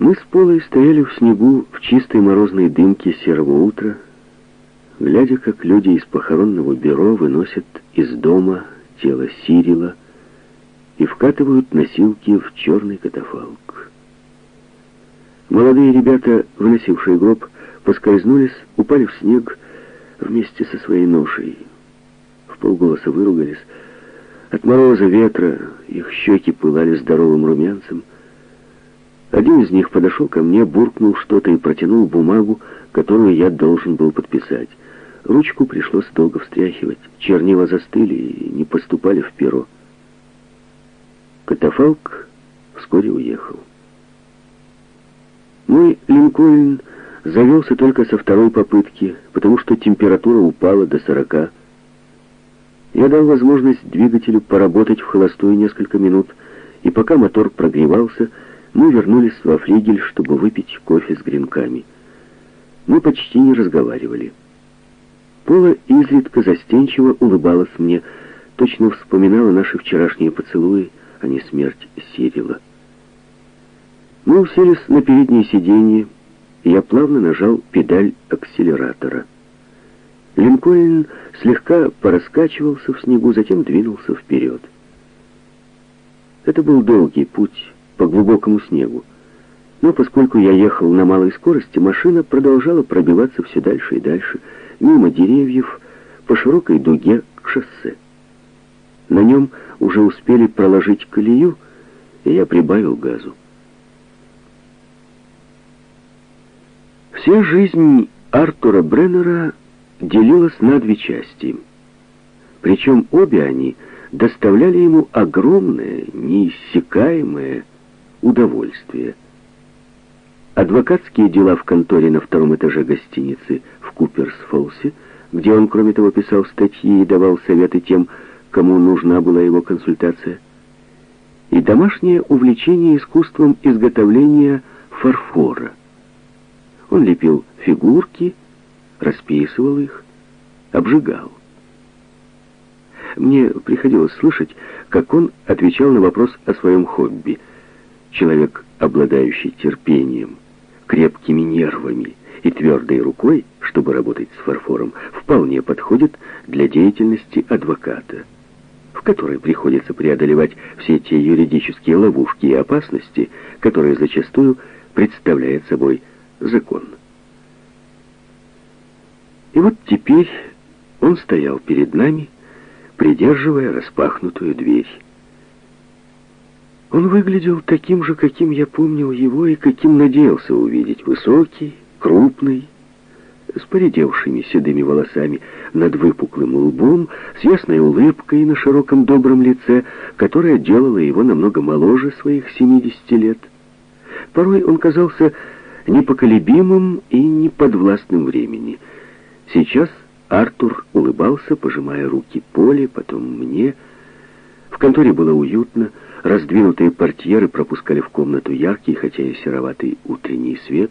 Мы с Полой стояли в снегу в чистой морозной дымке серого утра, глядя, как люди из похоронного бюро выносят из дома тело Сирила и вкатывают носилки в черный катафалк. Молодые ребята, выносившие гроб, поскользнулись, упали в снег вместе со своей ношей. В полголоса выругались. От мороза, ветра их щеки пылали здоровым румянцем. Один из них подошел ко мне, буркнул что-то и протянул бумагу, которую я должен был подписать. Ручку пришлось долго встряхивать. Чернила застыли и не поступали в перо. Катафалк вскоре уехал. Мой Линкольн завелся только со второй попытки, потому что температура упала до сорока. Я дал возможность двигателю поработать в холостую несколько минут, и пока мотор прогревался, мы вернулись во флигель, чтобы выпить кофе с гренками. Мы почти не разговаривали. Пола изредка застенчиво улыбалась мне, точно вспоминала наши вчерашние поцелуи, а не смерть Сирила. Мы уселись на переднее сиденье, и я плавно нажал педаль акселератора. Линкольн слегка пораскачивался в снегу, затем двинулся вперед. Это был долгий путь по глубокому снегу. Но поскольку я ехал на малой скорости, машина продолжала пробиваться все дальше и дальше, мимо деревьев, по широкой дуге к шоссе. На нем уже успели проложить колею, и я прибавил газу. Вся жизнь Артура Бреннера делилась на две части. Причем обе они доставляли ему огромное, неиссякаемое удовольствие. Адвокатские дела в конторе на втором этаже гостиницы в Куперсфолсе, где он, кроме того, писал статьи и давал советы тем, кому нужна была его консультация, и домашнее увлечение искусством изготовления фарфора. Он лепил фигурки, расписывал их, обжигал. Мне приходилось слышать, как он отвечал на вопрос о своем хобби. Человек, обладающий терпением, крепкими нервами и твердой рукой, чтобы работать с фарфором, вполне подходит для деятельности адвоката, в которой приходится преодолевать все те юридические ловушки и опасности, которые зачастую представляет собой закон. И вот теперь он стоял перед нами, придерживая распахнутую дверь. Он выглядел таким же, каким я помнил его и каким надеялся увидеть. Высокий, крупный, с поредевшими седыми волосами над выпуклым лбом, с ясной улыбкой на широком добром лице, которая делала его намного моложе своих 70 лет. Порой он казался непоколебимым и неподвластным времени. Сейчас Артур улыбался, пожимая руки Поле, потом мне. В конторе было уютно, раздвинутые портьеры пропускали в комнату яркий, хотя и сероватый утренний свет,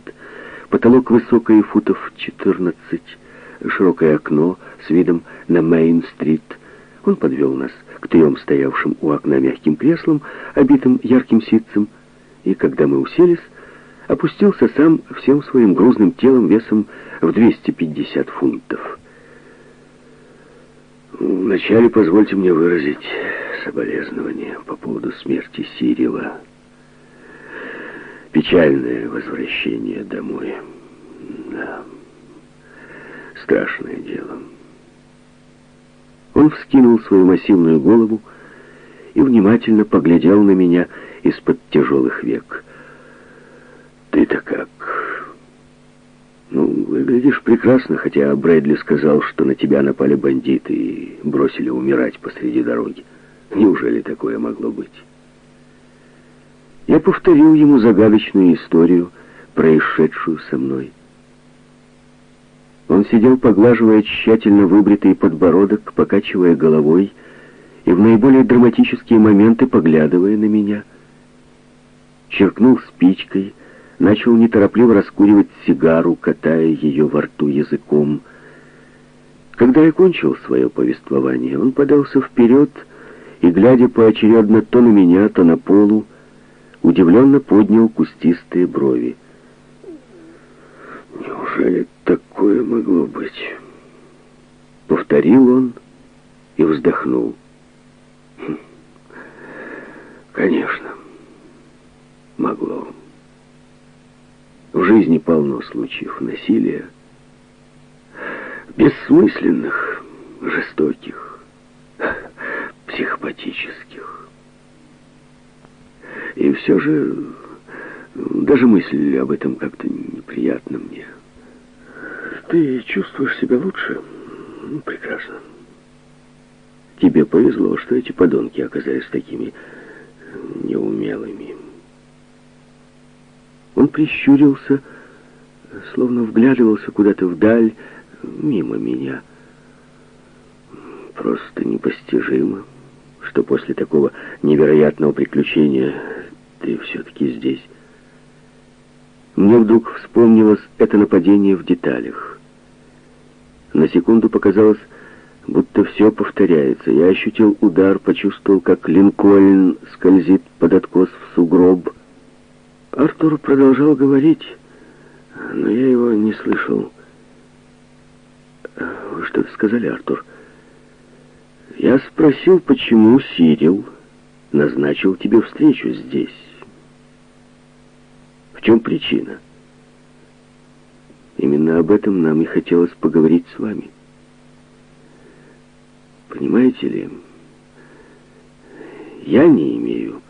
потолок высокий, футов 14, широкое окно с видом на Мейн-стрит. Он подвел нас к трем стоявшим у окна мягким креслам, обитым ярким ситцем, и когда мы уселись, опустился сам всем своим грузным телом весом в 250 фунтов. Вначале позвольте мне выразить соболезнования по поводу смерти Сирила. Печальное возвращение домой. Да, страшное дело. Он вскинул свою массивную голову и внимательно поглядел на меня из-под тяжелых век. «Ты-то как?» «Ну, выглядишь прекрасно, хотя Брэдли сказал, что на тебя напали бандиты и бросили умирать посреди дороги. Неужели такое могло быть?» Я повторил ему загадочную историю, происшедшую со мной. Он сидел, поглаживая тщательно выбритый подбородок, покачивая головой и в наиболее драматические моменты поглядывая на меня. Черкнул спичкой, начал неторопливо раскуривать сигару, катая ее во рту языком. Когда я кончил свое повествование, он подался вперед и, глядя поочередно то на меня, то на полу, удивленно поднял кустистые брови. «Неужели такое могло быть?» Повторил он и вздохнул. «Хм, «Конечно, могло. В жизни полно случаев насилия, бессмысленных, жестоких, психопатических. И все же даже мысль об этом как-то неприятна мне. Ты чувствуешь себя лучше? Ну, прекрасно. Тебе повезло, что эти подонки оказались такими неумелыми. Он прищурился, словно вглядывался куда-то вдаль, мимо меня. Просто непостижимо, что после такого невероятного приключения ты все-таки здесь. Мне вдруг вспомнилось это нападение в деталях. На секунду показалось, будто все повторяется. Я ощутил удар, почувствовал, как Линкольн скользит под откос в сугроб. Артур продолжал говорить, но я его не слышал. Вы что-то сказали, Артур? Я спросил, почему Сирил назначил тебе встречу здесь. В чем причина? Именно об этом нам и хотелось поговорить с вами. Понимаете ли, я не имею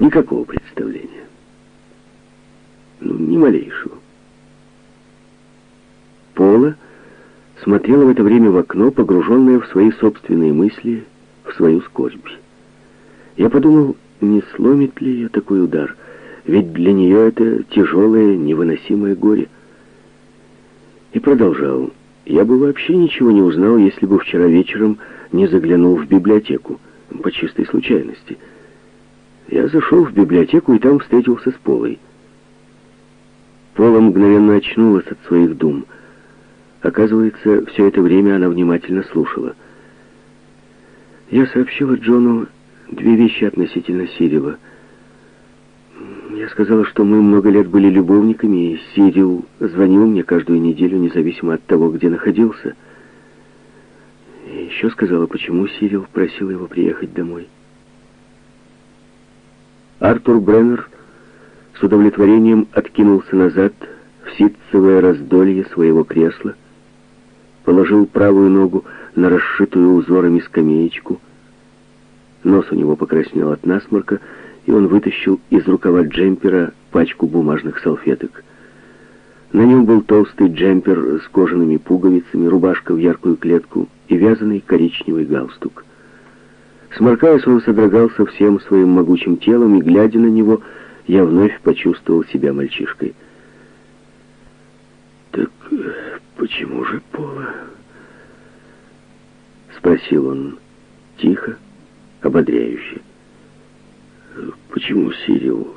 никакого представления. Ну, ни малейшего. Пола смотрела в это время в окно, погруженная в свои собственные мысли, в свою скорбь. Я подумал, не сломит ли ее такой удар, ведь для нее это тяжелое, невыносимое горе. И продолжал. Я бы вообще ничего не узнал, если бы вчера вечером не заглянул в библиотеку, по чистой случайности. Я зашел в библиотеку и там встретился с Полой. Пола мгновенно очнулась от своих дум. Оказывается, все это время она внимательно слушала. Я сообщила Джону две вещи относительно Сирила. Я сказала, что мы много лет были любовниками, и Сирил звонил мне каждую неделю, независимо от того, где находился. И еще сказала, почему Сирил просил его приехать домой. Артур Бреннер с удовлетворением откинулся назад в ситцевое раздолье своего кресла, положил правую ногу на расшитую узорами скамеечку. Нос у него покраснел от насморка, и он вытащил из рукава джемпера пачку бумажных салфеток. На нем был толстый джемпер с кожаными пуговицами, рубашка в яркую клетку и вязаный коричневый галстук. Сморкаясь, он содрогался всем своим могучим телом, и, глядя на него, я вновь почувствовал себя мальчишкой. «Так почему же Пола?» Спросил он тихо, ободряюще. «Почему Сирил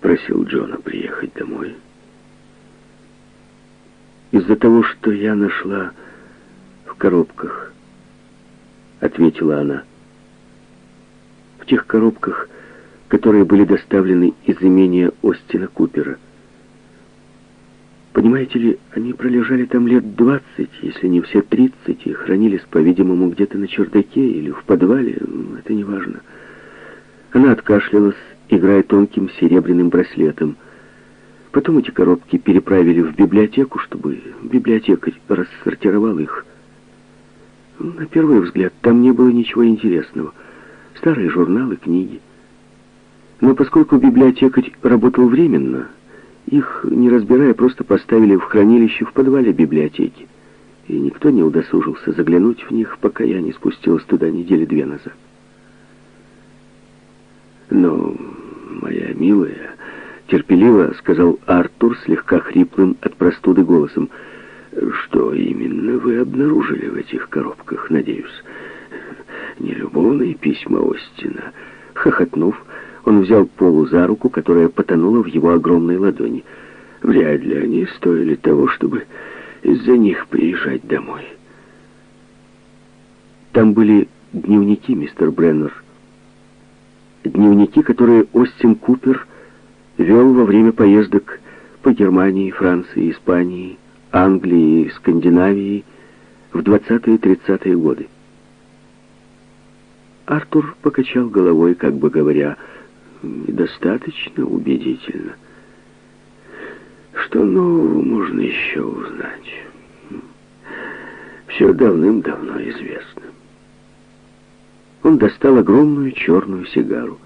просил Джона приехать домой?» «Из-за того, что я нашла в коробках», — ответила она. «В тех коробках, которые были доставлены из имения Остина Купера. Понимаете ли, они пролежали там лет двадцать, если не все тридцать, и хранились, по-видимому, где-то на чердаке или в подвале, это не важно. Она откашлялась, играя тонким серебряным браслетом. Потом эти коробки переправили в библиотеку, чтобы библиотекарь рассортировал их. На первый взгляд, там не было ничего интересного. Старые журналы, книги. Но поскольку библиотекарь работал временно, их, не разбирая, просто поставили в хранилище в подвале библиотеки. И никто не удосужился заглянуть в них, пока я не спустилась туда недели две назад. Но, моя милая, терпеливо сказал Артур слегка хриплым от простуды голосом, что именно вы обнаружили в этих коробках, надеюсь? Не любовные письма Остина. Хохотнув, он взял Полу за руку, которая потонула в его огромной ладони. Вряд ли они стоили того, чтобы из-за них приезжать домой. Там были дневники, мистер Бреннер. дневники, которые Остин Купер вел во время поездок по Германии, Франции, Испании, Англии Скандинавии в 20-30-е годы. Артур покачал головой, как бы говоря, недостаточно убедительно. Что нового можно еще узнать? Все давным-давно известно. Он достал огромную черную сигару.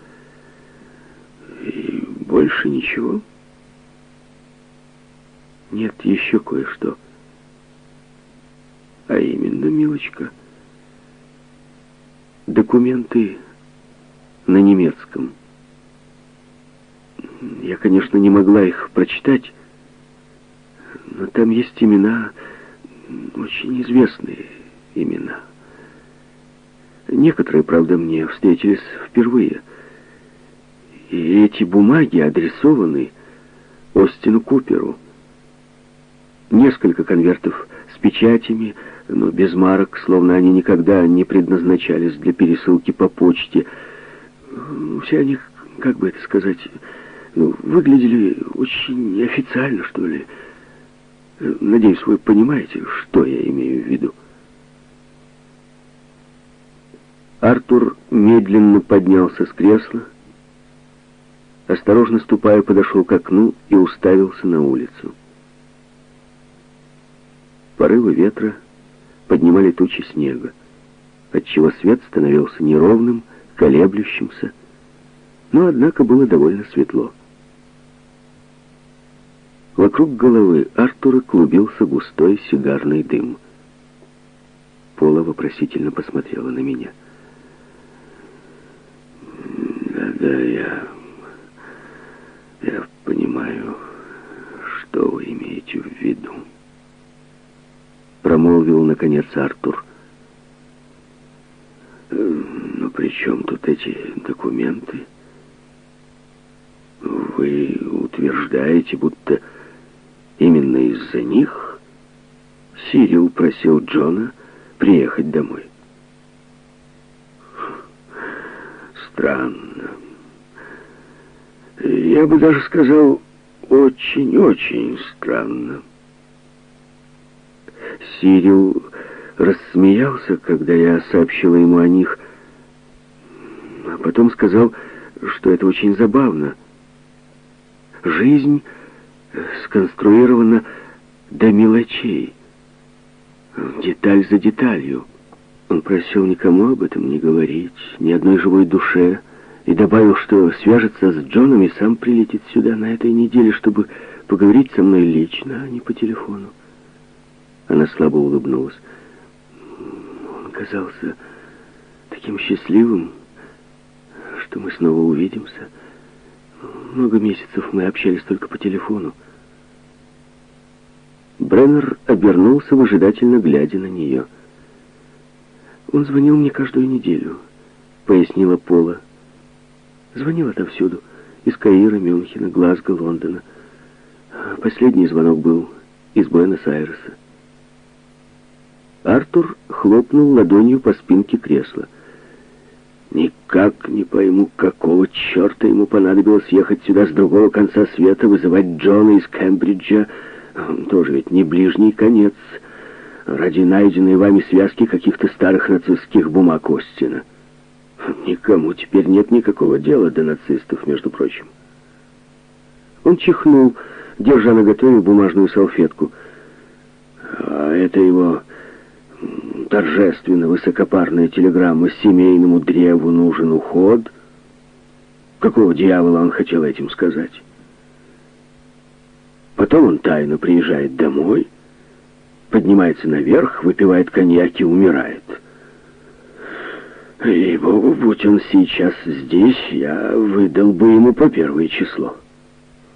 И больше ничего? Нет, еще кое-что. А именно, милочка, документы на немецком. Я, конечно, не могла их прочитать, но там есть имена, очень известные имена. Некоторые, правда, мне встретились впервые. И эти бумаги адресованы Остину Куперу. Несколько конвертов с печатями, но без марок, словно они никогда не предназначались для пересылки по почте. Все они, как бы это сказать, ну, выглядели очень официально, что ли. Надеюсь, вы понимаете, что я имею в виду. Артур медленно поднялся с кресла, осторожно ступая, подошел к окну и уставился на улицу. Порывы ветра поднимали тучи снега, отчего свет становился неровным, колеблющимся, но, однако, было довольно светло. Вокруг головы Артура клубился густой сигарный дым. Пола вопросительно посмотрела на меня. «Да-да, я... я понимаю, что вы имеете в виду» промолвил наконец Артур. «Э, «Но при чем тут эти документы? Вы утверждаете, будто именно из-за них Сирил просил Джона приехать домой. Странно. Я бы даже сказал, очень-очень странно. Сирил рассмеялся, когда я сообщила ему о них, а потом сказал, что это очень забавно. Жизнь сконструирована до мелочей, деталь за деталью. Он просил никому об этом не говорить, ни одной живой душе, и добавил, что свяжется с Джоном и сам прилетит сюда на этой неделе, чтобы поговорить со мной лично, а не по телефону. Она слабо улыбнулась. Он казался таким счастливым, что мы снова увидимся. Много месяцев мы общались только по телефону. Бреннер обернулся, выжидательно глядя на нее. «Он звонил мне каждую неделю», — пояснила Пола. «Звонил отовсюду. Из Каира, Мюнхена, Глазго, Лондона. Последний звонок был из Буэнос-Айреса. Артур хлопнул ладонью по спинке кресла. «Никак не пойму, какого черта ему понадобилось ехать сюда с другого конца света, вызывать Джона из Кембриджа. Тоже ведь не ближний конец. Ради найденной вами связки каких-то старых нацистских бумаг Остина. Никому теперь нет никакого дела до нацистов, между прочим». Он чихнул, держа на готове бумажную салфетку. «А это его торжественно высокопарная телеграмма семейному древу нужен уход. Какого дьявола он хотел этим сказать? Потом он тайно приезжает домой, поднимается наверх, выпивает коньяк и умирает. И богу, будь он сейчас здесь, я выдал бы ему по первое число.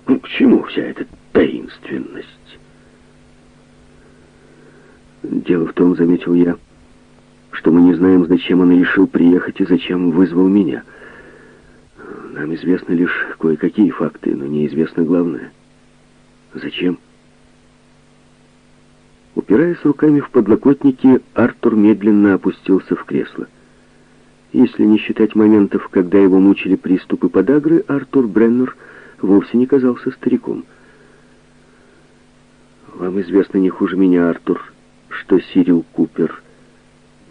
Ну, к чему вся эта таинственность? Дело в том, заметил я, что мы не знаем, зачем он решил приехать и зачем вызвал меня. Нам известны лишь кое-какие факты, но неизвестно главное. Зачем? Упираясь руками в подлокотники, Артур медленно опустился в кресло. Если не считать моментов, когда его мучили приступы подагры, Артур Бреннер вовсе не казался стариком. Вам известно не хуже меня, Артур, что Сирил Купер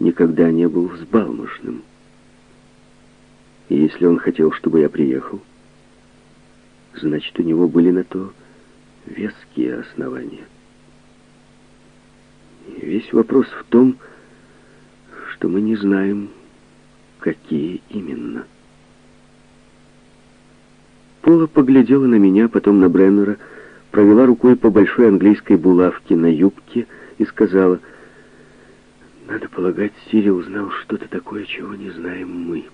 никогда не был взбалмошным. Если он хотел, чтобы я приехал, значит, у него были на то веские основания. И весь вопрос в том, что мы не знаем, какие именно. Пола поглядела на меня, потом на Бреннера, провела рукой по большой английской булавке на юбке и сказала, «Надо полагать, Сири узнал что-то такое, чего не знаем мы».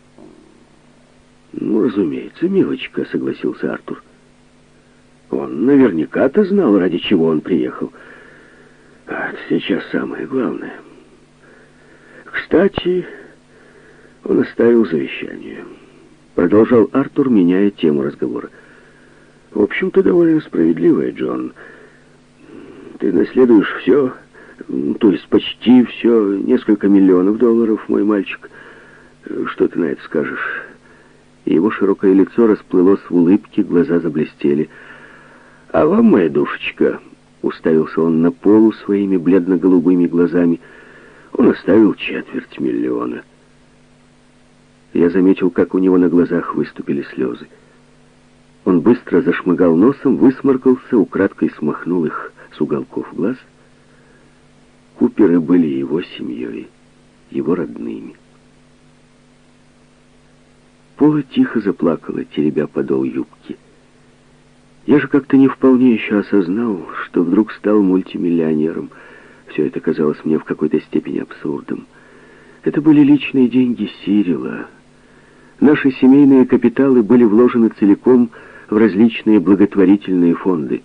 «Ну, разумеется, милочка», — согласился Артур. «Он наверняка-то знал, ради чего он приехал. А сейчас самое главное. Кстати, он оставил завещание». Продолжал Артур, меняя тему разговора. В общем-то, довольно справедливая, Джон. Ты наследуешь все, то есть почти все, несколько миллионов долларов, мой мальчик. Что ты на это скажешь? Его широкое лицо расплылось в улыбке, глаза заблестели. «А вам, моя душечка?» — уставился он на полу своими бледно-голубыми глазами. Он оставил четверть миллиона. Я заметил, как у него на глазах выступили слезы. Он быстро зашмыгал носом, высморкался, украдкой смахнул их с уголков глаз. Куперы были его семьей, его родными. Пола тихо заплакала, теребя подол юбки. Я же как-то не вполне еще осознал, что вдруг стал мультимиллионером. Все это казалось мне в какой-то степени абсурдом. Это были личные деньги Сирила. Наши семейные капиталы были вложены целиком в различные благотворительные фонды.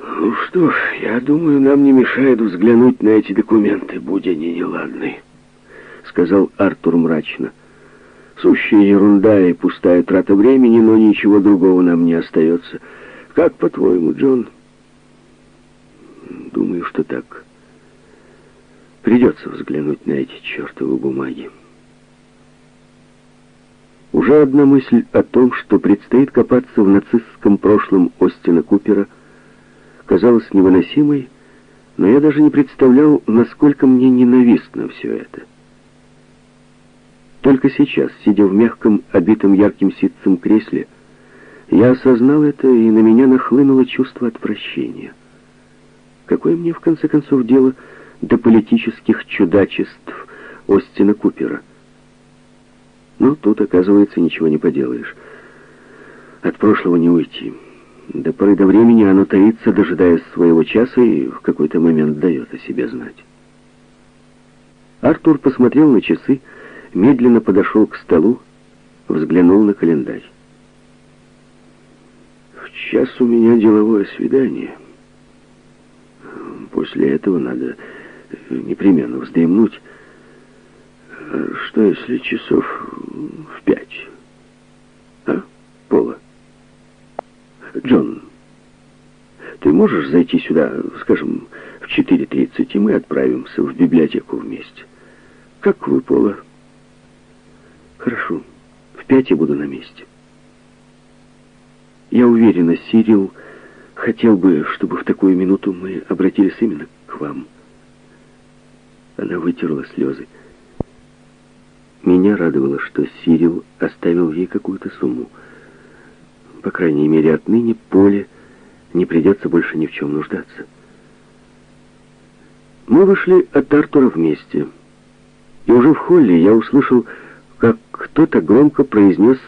«Ну что ж, я думаю, нам не мешает взглянуть на эти документы, будь они неладны», — сказал Артур мрачно. «Сущая ерунда и пустая трата времени, но ничего другого нам не остается. Как, по-твоему, Джон?» «Думаю, что так. Придется взглянуть на эти чертовы бумаги». Уже одна мысль о том, что предстоит копаться в нацистском прошлом Остина Купера, казалась невыносимой, но я даже не представлял, насколько мне ненавистно все это. Только сейчас, сидя в мягком, обитом ярким ситцем кресле, я осознал это, и на меня нахлынуло чувство отвращения. Какое мне, в конце концов, дело до политических чудачеств Остина Купера? Но тут, оказывается, ничего не поделаешь. От прошлого не уйти. До поры до времени оно таится, дожидаясь своего часа, и в какой-то момент дает о себе знать. Артур посмотрел на часы, медленно подошел к столу, взглянул на календарь. «В час у меня деловое свидание. После этого надо непременно вздремнуть». Что если часов в пять? А, Пола? Джон, ты можешь зайти сюда, скажем, в 4.30, и мы отправимся в библиотеку вместе? Как вы, Пола? Хорошо. В пять я буду на месте. Я уверена, Сирил хотел бы, чтобы в такую минуту мы обратились именно к вам. Она вытерла слезы. Меня радовало, что Сирил оставил ей какую-то сумму. По крайней мере, отныне Поле не придется больше ни в чем нуждаться. Мы вышли от Артура вместе. И уже в холле я услышал, как кто-то громко произнес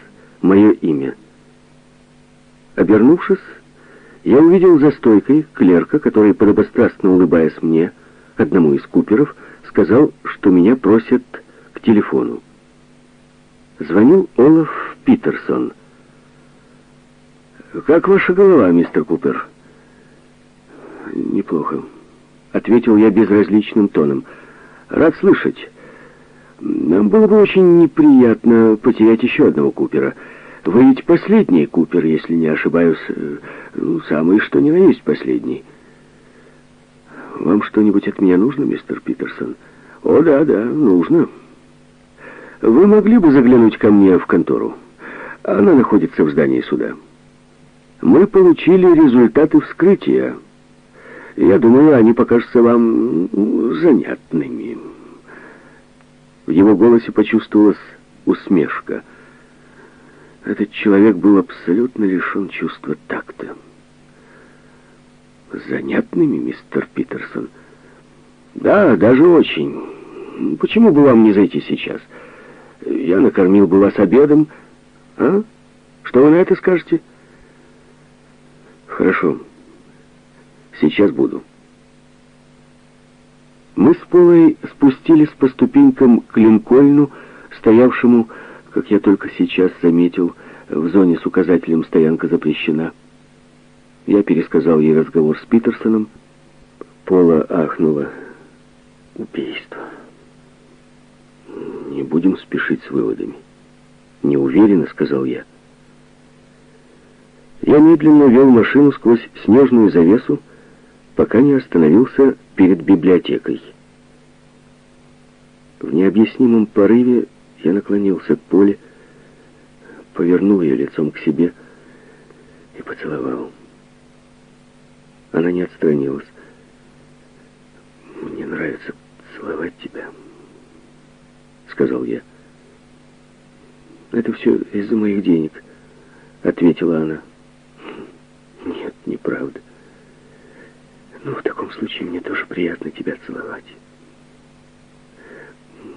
мое имя. Обернувшись, я увидел за стойкой клерка, который, подобострастно улыбаясь мне, одному из куперов, сказал, что меня просят к телефону. Звонил Олаф Питерсон. «Как ваша голова, мистер Купер?» «Неплохо», — ответил я безразличным тоном. «Рад слышать. Нам было бы очень неприятно потерять еще одного Купера. Вы ведь последний Купер, если не ошибаюсь. Ну, самый что ни на есть последний». «Вам что-нибудь от меня нужно, мистер Питерсон?» «О, да, да, нужно». Вы могли бы заглянуть ко мне в контору? Она находится в здании суда. Мы получили результаты вскрытия. Я думаю, они покажутся вам занятными. В его голосе почувствовалась усмешка. Этот человек был абсолютно лишен чувства такта. Занятными, мистер Питерсон? Да, даже очень. Почему бы вам не зайти сейчас? Я накормил бы вас обедом. А? Что вы на это скажете? Хорошо. Сейчас буду. Мы с Полой спустились по ступенькам к Линкольну, стоявшему, как я только сейчас заметил, в зоне с указателем «Стоянка запрещена». Я пересказал ей разговор с Питерсоном. Пола ахнула. Убийство. Не будем спешить с выводами. Неуверенно, сказал я. Я медленно вел машину сквозь снежную завесу, пока не остановился перед библиотекой. В необъяснимом порыве я наклонился к Поле, повернул ее лицом к себе и поцеловал. Она не отстранилась. «Мне нравится целовать тебя», — сказал я. «Это все из-за моих денег», — ответила она. «Нет, неправда. Ну, в таком случае мне тоже приятно тебя целовать.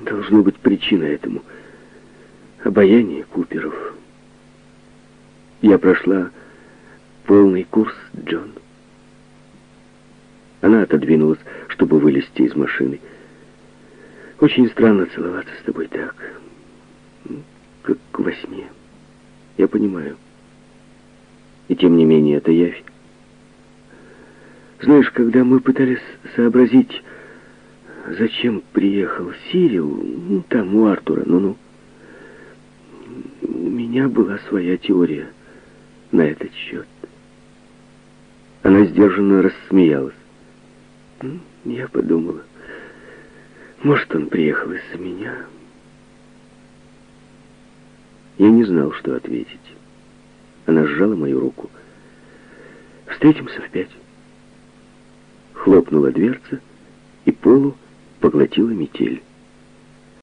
Должно быть причина этому. Обаяние Куперов. Я прошла полный курс, Джон. Она отодвинулась, чтобы вылезти из машины. Очень странно целоваться с тобой так, как во сне. Я понимаю. И тем не менее, это явь. Знаешь, когда мы пытались сообразить, зачем приехал Сирил, ну, там, у Артура, ну-ну, у меня была своя теория на этот счет. Она сдержанно рассмеялась. Я подумала, может, он приехал из-за меня. Я не знал, что ответить. Она сжала мою руку. «Встретимся в пять». Хлопнула дверца, и полу поглотила метель.